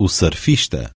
o surfista.